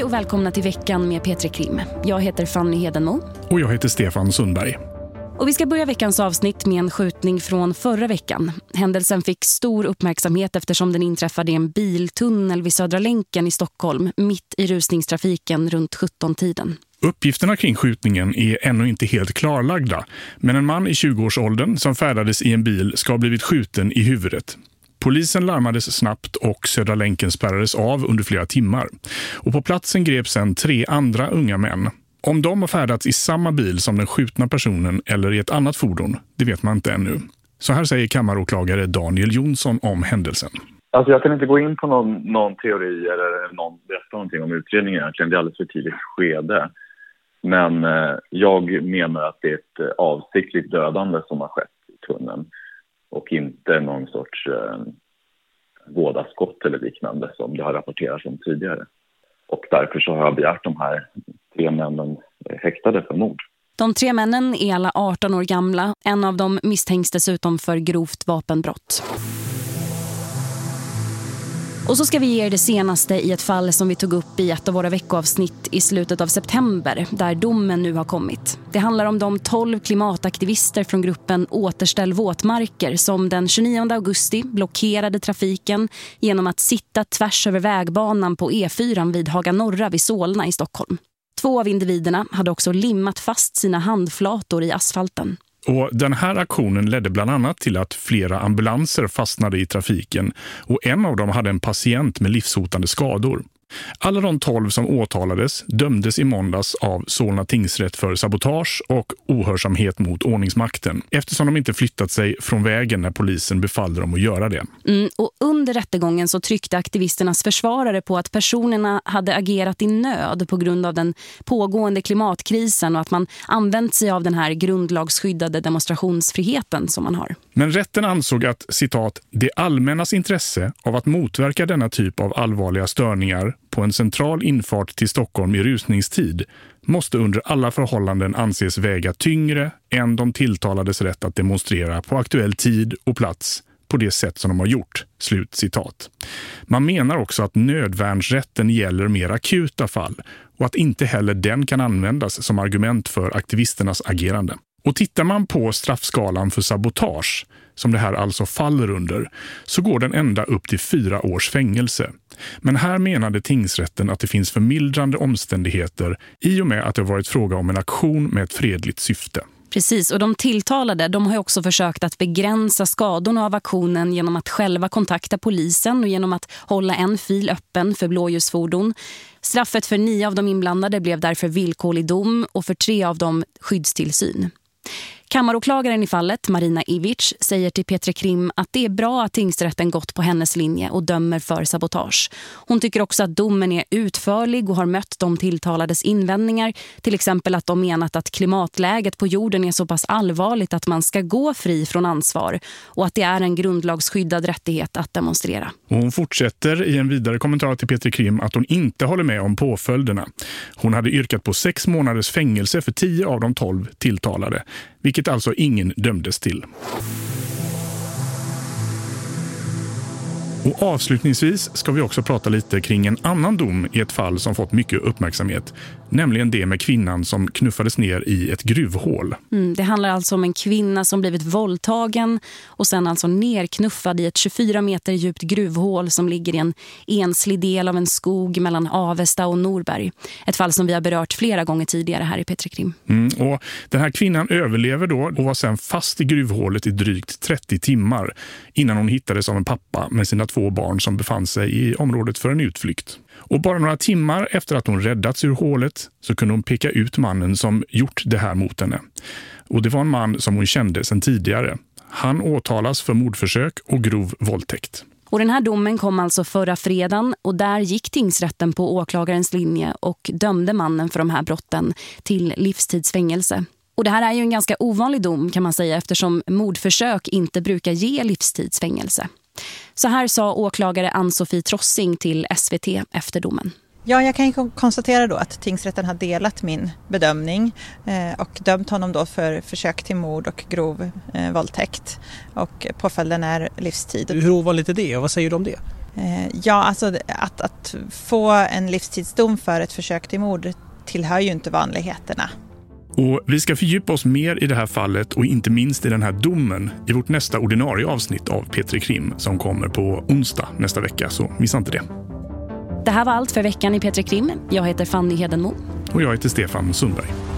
Hej och välkomna till veckan med Petri Krim. Jag heter Fanny Hedenmo. Och jag heter Stefan Sundberg. Och vi ska börja veckans avsnitt med en skjutning från förra veckan. Händelsen fick stor uppmärksamhet eftersom den inträffade i en biltunnel vid Södra länken i Stockholm mitt i rusningstrafiken runt 17-tiden. Uppgifterna kring skjutningen är ännu inte helt klarlagda. Men en man i 20-årsåldern som färdades i en bil ska ha blivit skjuten i huvudet. Polisen larmades snabbt och Södra länken spärrades av under flera timmar. Och på platsen greps sen tre andra unga män. Om de har färdats i samma bil som den skjutna personen eller i ett annat fordon, det vet man inte ännu. Så här säger kammaråklagare Daniel Jonsson om händelsen. Alltså jag kan inte gå in på någon, någon teori eller någon, berätta någonting om utredningen egentligen. Det är alldeles för tidigt skede. Men eh, jag menar att det är ett eh, avsiktligt dödande som har skett i tunneln och inte någon sorts eh, vådaskott eller liknande som det har rapporterats om tidigare. Och därför så har jag begärt de här tre männen häktade för mord. De tre männen är alla 18 år gamla. En av dem misstänks dessutom för grovt vapenbrott. Och så ska vi ge er det senaste i ett fall som vi tog upp i ett av våra veckoavsnitt i slutet av september, där domen nu har kommit. Det handlar om de 12 klimataktivister från gruppen Återställ våtmarker som den 29 augusti blockerade trafiken genom att sitta tvärs över vägbanan på E4 vid Haga Norra vid Solna i Stockholm. Två av individerna hade också limmat fast sina handflator i asfalten. Och den här aktionen ledde bland annat till att flera ambulanser fastnade i trafiken och en av dem hade en patient med livshotande skador. Alla de tolv som åtalades dömdes i måndags av Solna tingsrätt för sabotage och ohörsamhet mot ordningsmakten eftersom de inte flyttat sig från vägen när polisen befallde dem att göra det. Mm, och under rättegången så tryckte aktivisternas försvarare på att personerna hade agerat i nöd på grund av den pågående klimatkrisen och att man använt sig av den här grundlagsskyddade demonstrationsfriheten som man har. Men rätten ansåg att, citat, det allmännas intresse av att motverka denna typ av allvarliga störningar på en central infart till Stockholm i rusningstid måste under alla förhållanden anses väga tyngre än de tilltalades rätt att demonstrera på aktuell tid och plats på det sätt som de har gjort. Slut citat. Man menar också att nödvärnsrätten gäller mer akuta fall och att inte heller den kan användas som argument för aktivisternas agerande. Och tittar man på straffskalan för sabotage, som det här alltså faller under, så går den ända upp till fyra års fängelse. Men här menade tingsrätten att det finns förmildrande omständigheter i och med att det varit fråga om en aktion med ett fredligt syfte. Precis, och de tilltalade de har också försökt att begränsa skadorna av aktionen genom att själva kontakta polisen och genom att hålla en fil öppen för blåljusfordon. Straffet för nio av de inblandade blev därför villkorlig dom och för tre av dem skyddstillsyn. Kammaråklagaren i fallet, Marina Ivic, säger till Petre Krim att det är bra att tingsrätten gått på hennes linje och dömer för sabotage. Hon tycker också att domen är utförlig och har mött de tilltalades invändningar. Till exempel att de menat att klimatläget på jorden är så pass allvarligt att man ska gå fri från ansvar och att det är en grundlagsskyddad rättighet att demonstrera. hon fortsätter i en vidare kommentar till Petre Krim att hon inte håller med om påföljderna. Hon hade yrkat på sex månaders fängelse för tio av de tolv tilltalade vilket alltså ingen dömdes till. Och avslutningsvis ska vi också prata lite kring en annan dom i ett fall som fått mycket uppmärksamhet. Nämligen det med kvinnan som knuffades ner i ett gruvhål. Mm, det handlar alltså om en kvinna som blivit våldtagen och sen alltså nerknuffad i ett 24 meter djupt gruvhål som ligger i en enslig del av en skog mellan Avesta och Norberg. Ett fall som vi har berört flera gånger tidigare här i Petrikrim. Mm, och den här kvinnan överlever då och var sen fast i gruvhålet i drygt 30 timmar innan hon hittades av en pappa med sina två barn som befann sig i området för en utflykt. Och bara några timmar efter att hon räddats ur hålet så kunde hon peka ut mannen som gjort det här mot henne. Och det var en man som hon kände sedan tidigare. Han åtalas för mordförsök och grov våldtäkt. Och den här domen kom alltså förra fredagen och där gick tingsrätten på åklagarens linje och dömde mannen för de här brotten till livstidsfängelse. Och det här är ju en ganska ovanlig dom kan man säga eftersom mordförsök inte brukar ge livstidsfängelse. Så här sa åklagare Ann-Sofie Trossing till SVT efter domen. Ja, jag kan konstatera då att tingsrätten har delat min bedömning eh, och dömt honom då för försök till mord och grov eh, våldtäkt. Och påföljden är livstid. Hur ovanligt är det och vad säger du om det? Ja, alltså att, att få en livstidsdom för ett försök till mord tillhör ju inte vanligheterna. Och vi ska fördjupa oss mer i det här fallet och inte minst i den här domen i vårt nästa ordinarie avsnitt av Petri Krim som kommer på onsdag nästa vecka, så missa inte det. Det här var allt för veckan i Petri Krim. Jag heter Fanny Hedenmo. Och jag heter Stefan Sundberg.